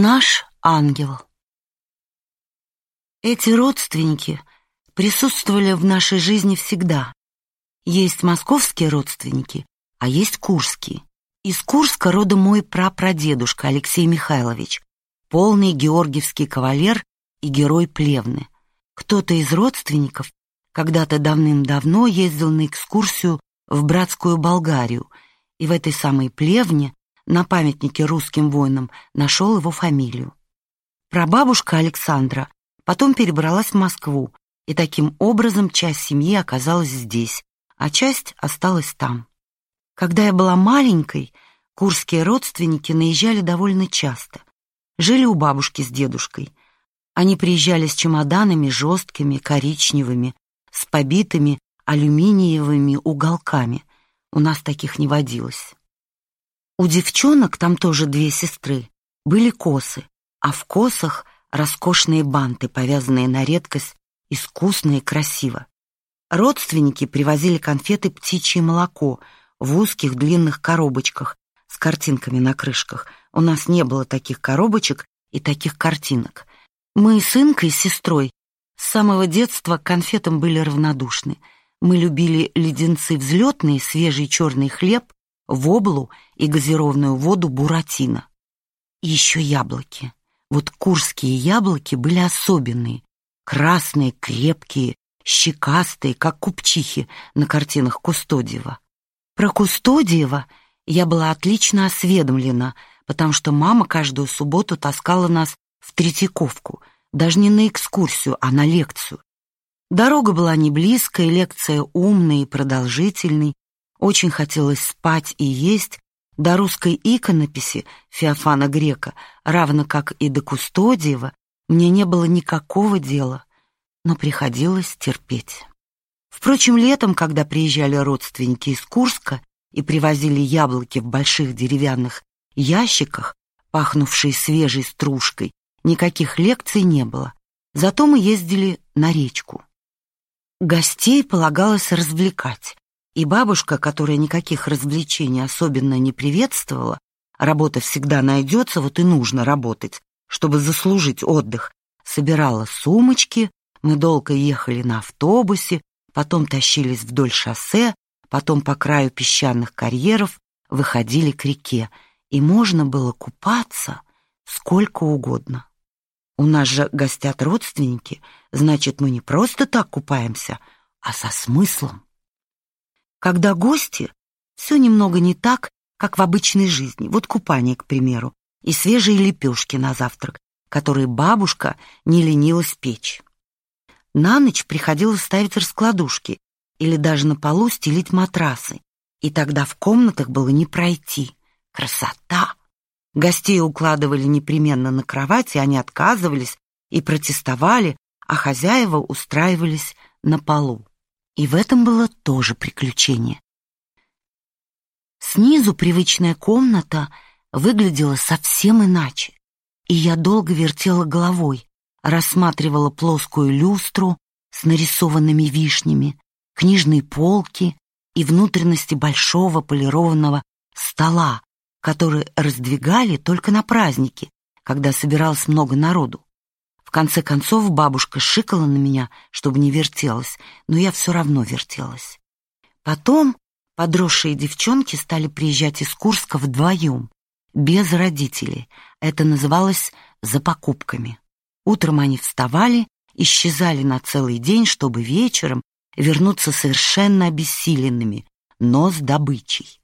Наш ангел. Эти родственники присутствовали в нашей жизни всегда. Есть московские родственники, а есть курские. Из Курска родом мой прапрадедушка Алексей Михайлович, полный георгиевский кавалер и герой Плевны. Кто-то из родственников когда-то давным-давно ездил на экскурсию в братскую Болгарию, и в этой самой Плевне на памятнике русским воинам нашел его фамилию. Прабабушка Александра потом перебралась в Москву, и таким образом часть семьи оказалась здесь, а часть осталась там. Когда я была маленькой, курские родственники наезжали довольно часто. Жили у бабушки с дедушкой. Они приезжали с чемоданами жесткими, коричневыми, с побитыми алюминиевыми уголками. У нас таких не водилось. У девчонок, там тоже две сестры, были косы, а в косах роскошные банты, повязанные на редкость искусно и красиво. Родственники привозили конфеты «Птичье молоко» в узких длинных коробочках с картинками на крышках. У нас не было таких коробочек и таких картинок. Мы с Инкой, с сестрой, с самого детства к конфетам были равнодушны. Мы любили леденцы взлетные, свежий черный хлеб воблу и газированную воду буратино. И еще яблоки. Вот курские яблоки были особенные. Красные, крепкие, щекастые, как купчихи на картинах Кустодиева. Про Кустодиева я была отлично осведомлена, потому что мама каждую субботу таскала нас в Третьяковку, даже не на экскурсию, а на лекцию. Дорога была не близкая, лекция умная и продолжительной, очень хотелось спать и есть, до русской иконописи Феофана Грека, равно как и до Кустодиева, мне не было никакого дела, но приходилось терпеть. Впрочем, летом, когда приезжали родственники из Курска и привозили яблоки в больших деревянных ящиках, пахнувшие свежей стружкой, никаких лекций не было. Зато мы ездили на речку. Гостей полагалось развлекать, и бабушка, которая никаких развлечений особенно не приветствовала, работа всегда найдется, вот и нужно работать, чтобы заслужить отдых, собирала сумочки, мы долго ехали на автобусе, потом тащились вдоль шоссе, потом по краю песчаных карьеров выходили к реке, и можно было купаться сколько угодно. У нас же гостят родственники, значит, мы не просто так купаемся, а со смыслом. Когда гости, все немного не так, как в обычной жизни. Вот купание, к примеру, и свежие лепешки на завтрак, которые бабушка не ленилась печь. На ночь приходилось ставить раскладушки или даже на полу стелить матрасы, и тогда в комнатах было не пройти. Красота! Гостей укладывали непременно на кровати, они отказывались и протестовали, а хозяева устраивались на полу. И в этом было тоже приключение. Снизу привычная комната выглядела совсем иначе, и я долго вертела головой, рассматривала плоскую люстру с нарисованными вишнями, книжные полки и внутренности большого полированного стола, который раздвигали только на праздники, когда собиралось много народу. Конце концов бабушка шикала на меня, чтобы не вертелась, но я все равно вертелась. Потом подросшие девчонки стали приезжать из Курска вдвоем, без родителей. Это называлось «за покупками». Утром они вставали, исчезали на целый день, чтобы вечером вернуться совершенно обессиленными, но с добычей.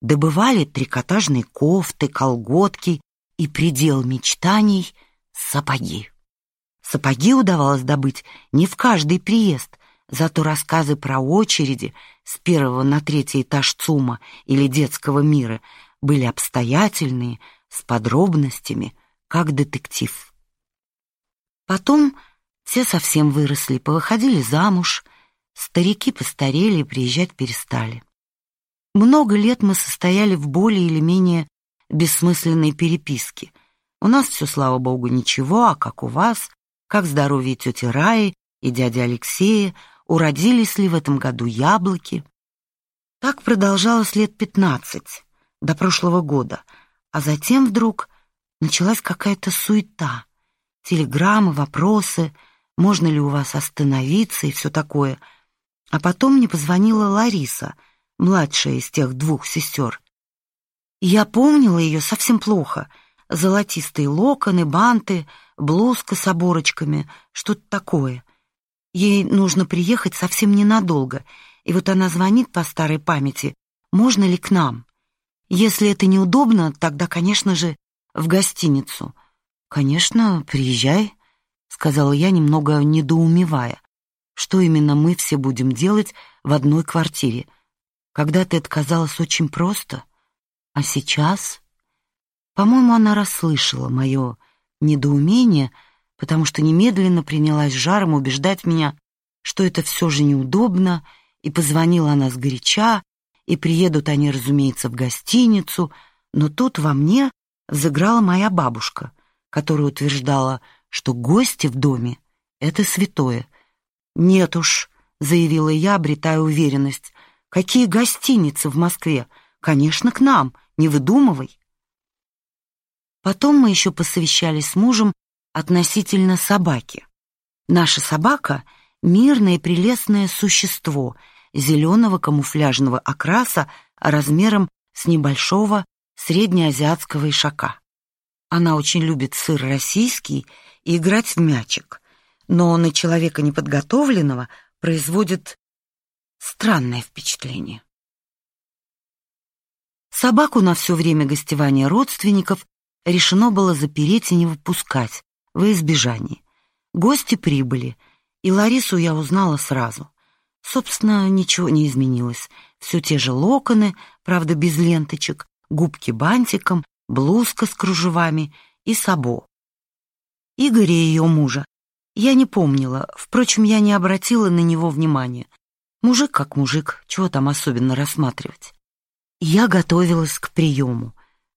Добывали трикотажные кофты, колготки и предел мечтаний — сапоги. Сапоги удавалось добыть не в каждый приезд, зато рассказы про очереди с первого на третий этаж ЦУМа или детского мира были обстоятельные, с подробностями, как детектив. Потом все совсем выросли, повыходили замуж, старики постарели и приезжать перестали. Много лет мы состояли в более или менее бессмысленной переписке. У нас все, слава богу, ничего, а как у вас? Как здоровье тети Раи и дяди Алексея, уродились ли в этом году яблоки. Так продолжалось лет пятнадцать, до прошлого года, а затем вдруг началась какая-то суета. Телеграммы, вопросы, можно ли у вас остановиться и все такое. А потом мне позвонила Лариса, младшая из тех двух сестер. Я помнила ее совсем плохо. Золотистые локоны, банты, блузка с оборочками, что-то такое. Ей нужно приехать совсем ненадолго, и вот она звонит по старой памяти, можно ли к нам. Если это неудобно, тогда, конечно же, в гостиницу. Конечно, приезжай, сказала я, немного недоумевая. Что именно мы все будем делать в одной квартире? Когда-то это казалось очень просто, а сейчас, по-моему, она расслышала мое недоумение, потому что немедленно принялась жаром убеждать меня, что это все же неудобно, и позвонила она сгоряча, и приедут они, разумеется, в гостиницу, но тут во мне взыграла моя бабушка, которая утверждала, что гости в доме — это святое. «Нет уж», — заявила я, обретая уверенность, — «какие гостиницы в Москве? Конечно, к нам, не выдумывай». Потом мы еще посовещались с мужем относительно собаки. Наша собака — мирное и прелестное существо — зеленого камуфляжного окраса размером с небольшого среднеазиатского ишака. Она очень любит сыр российский и играть в мячик, но на человека неподготовленного производит странное впечатление. Собаку на все время гостевания родственников решено было запереть и не выпускать, во избежание. Гости прибыли, и Ларису я узнала сразу. Собственно, ничего не изменилось. Все те же локоны, правда, без ленточек, губки бантиком, блузка с кружевами и сабо. Игоря и ее мужа я не помнила, впрочем, я не обратила на него внимания. Мужик как мужик, чего там особенно рассматривать. Я готовилась к приему.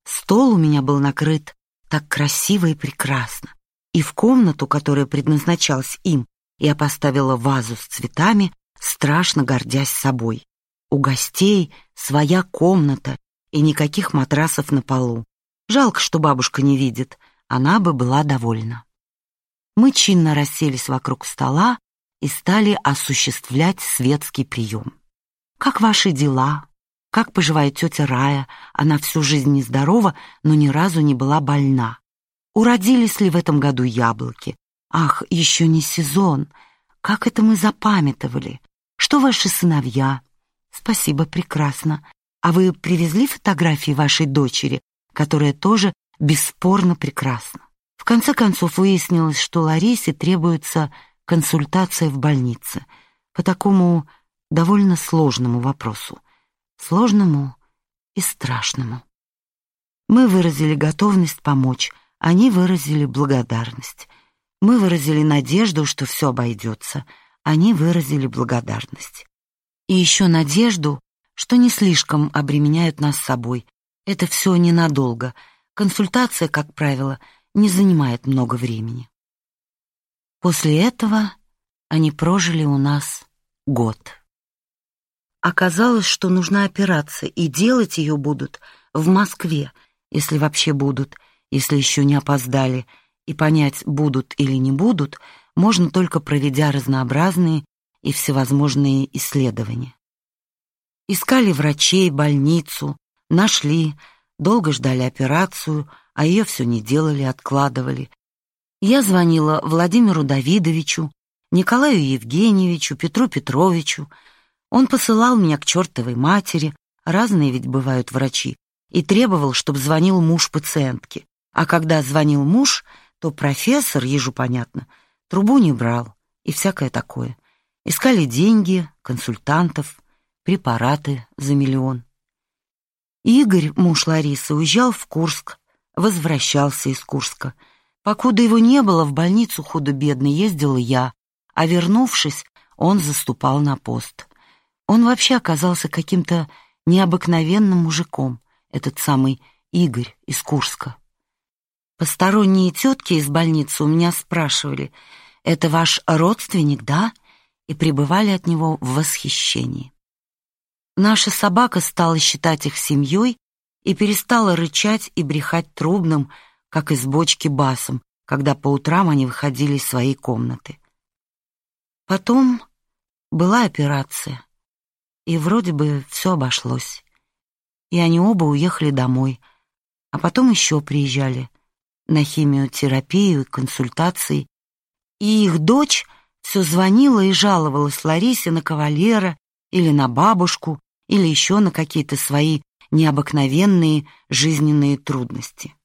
Стол у меня был накрыт так красиво и прекрасно. И в комнату, которая предназначалась им, я поставила вазу с цветами, страшно гордясь собой. У гостей своя комната и никаких матрасов на полу. Жалко, что бабушка не видит, она бы была довольна. Мы чинно расселись вокруг стола и стали осуществлять светский прием. «Как ваши дела? Как поживает тетя Рая? Она всю жизнь нездорова, но ни разу не была больна. Уродились ли в этом году яблоки? Ах, еще не сезон. Как это мы запамятовали? Что ваши сыновья? Спасибо, прекрасно. А вы привезли фотографии вашей дочери, которая тоже бесспорно прекрасна? В конце концов выяснилось, что Ларисе требуется консультация в больнице по такому довольно сложному вопросу. Сложному и страшному. Мы выразили готовность помочь, они выразили благодарность. Мы выразили надежду, что все обойдется — они выразили благодарность. И еще надежду, что не слишком обременяют нас собой. Это все ненадолго. Консультация, как правило, не занимает много времени. После этого они прожили у нас год. Оказалось, что нужна операция, и делать ее будут в Москве, если вообще будут, если еще не опоздали, и понять, будут или не будут — можно только проведя разнообразные и всевозможные исследования. Искали врачей, больницу, нашли, долго ждали операцию, а ее все не делали, откладывали. Я звонила Владимиру Давидовичу, Николаю Евгеньевичу, Петру Петровичу. Он посылал меня к чертовой матери, разные ведь бывают врачи, и требовал, чтобы звонил муж пациентки. А когда звонил муж, то профессор, ежу понятно, Трубу не брал и всякое такое. Искали деньги, консультантов, препараты за миллион. Игорь, муж Ларисы, уезжал в Курск, возвращался из Курска. Покуда его не было, в больницу худо-бедно ездила я, а вернувшись, он заступал на пост. Он вообще оказался каким-то необыкновенным мужиком, этот самый Игорь из Курска. Посторонние тетки из больницы у меня спрашивали — «Это ваш родственник, да?» и пребывали от него в восхищении. Наша собака стала считать их семьей и перестала рычать и брехать трубным, как из бочки басом, когда по утрам они выходили из своей комнаты. Потом была операция, и вроде бы все обошлось. И они оба уехали домой, а потом еще приезжали на химиотерапию и консультации. И их дочь все звонила и жаловалась Ларисе на кавалера или на бабушку, или еще на какие-то свои необыкновенные жизненные трудности.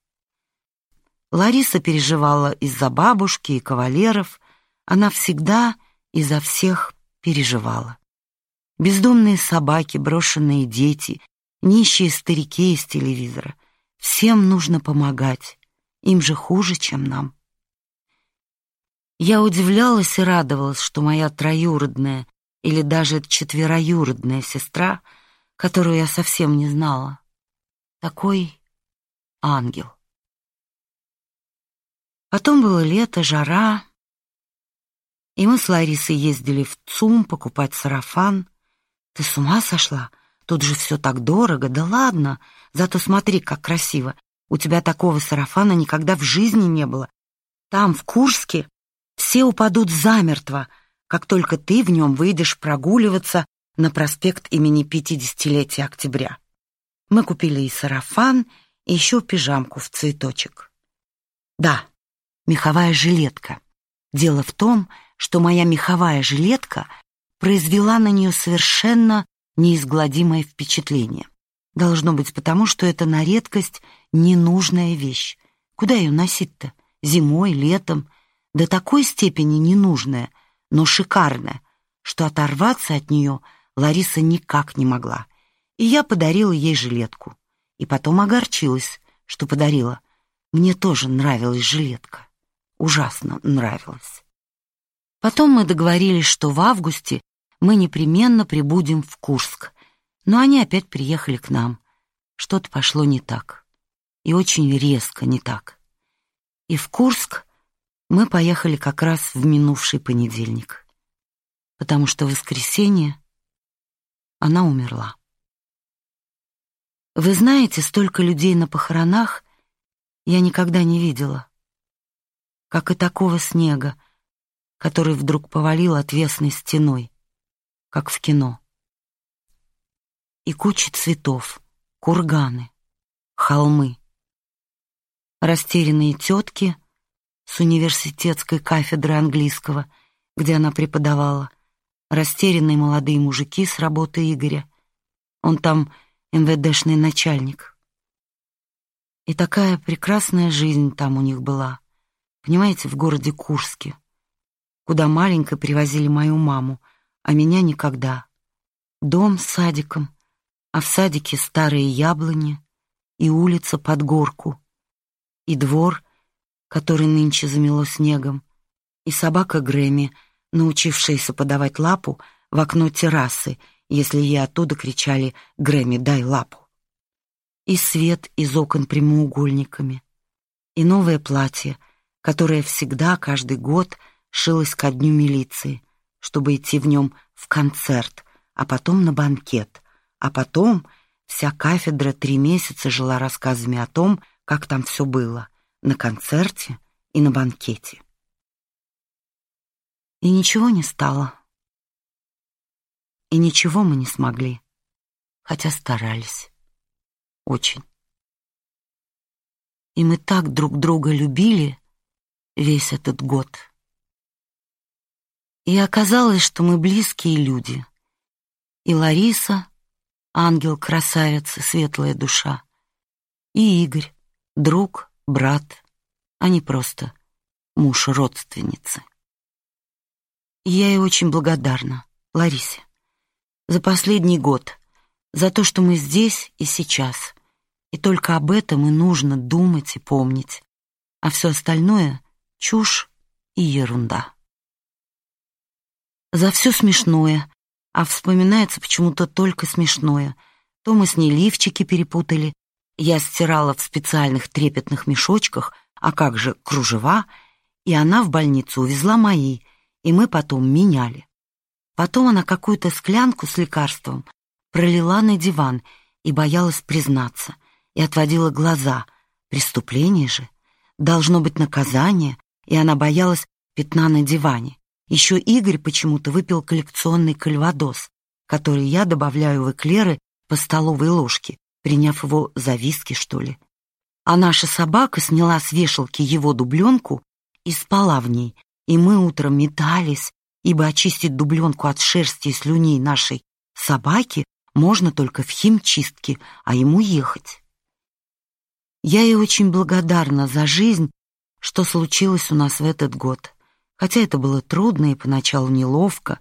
Лариса переживала из-за бабушки и кавалеров, она всегда изо всех переживала. Бездомные собаки, брошенные дети, нищие старики из телевизора. Всем нужно помогать, им же хуже, чем нам. Я удивлялась и радовалась, что моя троюродная или даже четвероюродная сестра, которую я совсем не знала, такой ангел. Потом было лето, жара, и мы с Ларисой ездили в ЦУМ покупать сарафан. Ты с ума сошла? Тут же все так дорого. Да ладно, зато смотри, как красиво. У тебя такого сарафана никогда в жизни не было. Там, в Курске, все упадут замертво, как только ты в нем выйдешь прогуливаться на проспект имени 50-летия октября. Мы купили и сарафан, и еще пижамку в цветочек. Да, меховая жилетка. Дело в том, что моя меховая жилетка произвела на нее совершенно неизгладимое впечатление. Должно быть потому, что это на редкость ненужная вещь. Куда ее носить-то? Зимой, летом? До такой степени ненужная, но шикарная, что оторваться от нее Лариса никак не могла. И я подарила ей жилетку. И потом огорчилась, что подарила. Мне тоже нравилась жилетка. Ужасно нравилась. Потом мы договорились, что в августе мы непременно прибудем в Курск. Но они опять приехали к нам. Что-то пошло не так. И очень резко не так. И в Курск мы поехали как раз в минувший понедельник. Потому что в воскресенье она умерла. Вы знаете, столько людей на похоронах я никогда не видела. Как и такого снега, который вдруг повалил отвесной стеной, как в кино. И куча цветов, курганы, холмы. Растерянные тетки с университетской кафедры английского, где она преподавала, растерянные молодые мужики с работы Игоря. Он там МВДшный начальник. И такая прекрасная жизнь там у них была. Понимаете, в городе Курске куда маленько привозили мою маму, а меня никогда. Дом с садиком, а в садике старые яблони и улица под горку, и двор, который нынче замело снегом, и собака Грэмми, научившаяся подавать лапу в окно террасы, если ей оттуда кричали «Грэмми, дай лапу». И свет из окон прямоугольниками, и новое платье, которое всегда, каждый год — шилась ко дню милиции, чтобы идти в нем в концерт, а потом на банкет, а потом вся кафедра три месяца жила рассказами о том, как там все было, на концерте и на банкете. И ничего не стало. И ничего мы не смогли, хотя старались. Очень. И мы так друг друга любили весь этот год. И оказалось, что мы близкие люди. И Лариса, ангел-красавица, светлая душа, и Игорь, друг, брат, а не просто муж родственницы. Я ей очень благодарна, Ларисе, за последний год, за то, что мы здесь и сейчас. И только об этом и нужно думать и помнить, а все остальное — чушь и ерунда за все смешное, а вспоминается почему-то только смешное. То мы с ней лифчики перепутали, я стирала в специальных трепетных мешочках, а как же кружева, и она в больницу увезла мои, и мы потом меняли. Потом она какую-то склянку с лекарством пролила на диван и боялась признаться, и отводила глаза. Преступление же. должно быть наказание, и она боялась пятна на диване. Еще Игорь почему-то выпил коллекционный кальвадос, который я добавляю в эклеры по столовой ложке, приняв его за виски, что ли. А наша собака сняла с вешалки его дубленку и спала в ней, и мы утром метались, ибо очистить дубленку от шерсти и слюней нашей собаки можно только в химчистке, а ему ехать. Я ей очень благодарна за жизнь, что случилось у нас в этот год. Хотя это было трудно и поначалу неловко,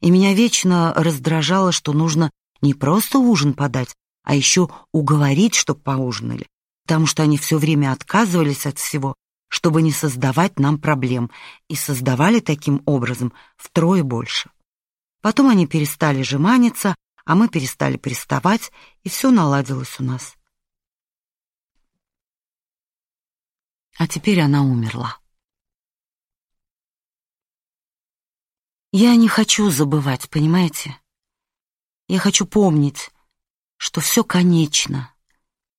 и меня вечно раздражало, что нужно не просто ужин подать, а еще уговорить, чтоб поужинали, потому что они все время отказывались от всего, чтобы не создавать нам проблем, и создавали таким образом втрое больше. Потом они перестали жеманиться, а мы перестали приставать, и все наладилось у нас. А теперь она умерла. Я не хочу забывать, понимаете? Я хочу помнить, что все конечно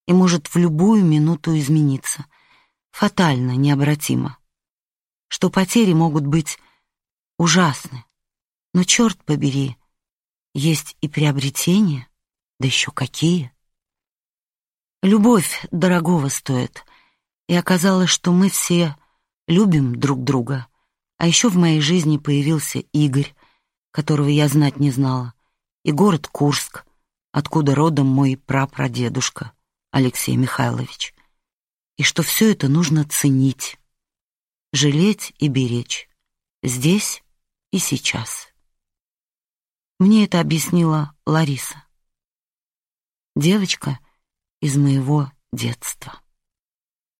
и может в любую минуту измениться, фатально, необратимо, что потери могут быть ужасны, но черт побери, есть и приобретения, да еще какие. Любовь дорогого стоит, и оказалось, что мы все любим друг друга — а еще в моей жизни появился Игорь, которого я знать не знала, и город Курск, откуда родом мой прапрадедушка Алексей Михайлович. И что все это нужно ценить, жалеть и беречь, здесь и сейчас. Мне это объяснила Лариса, девочка из моего детства.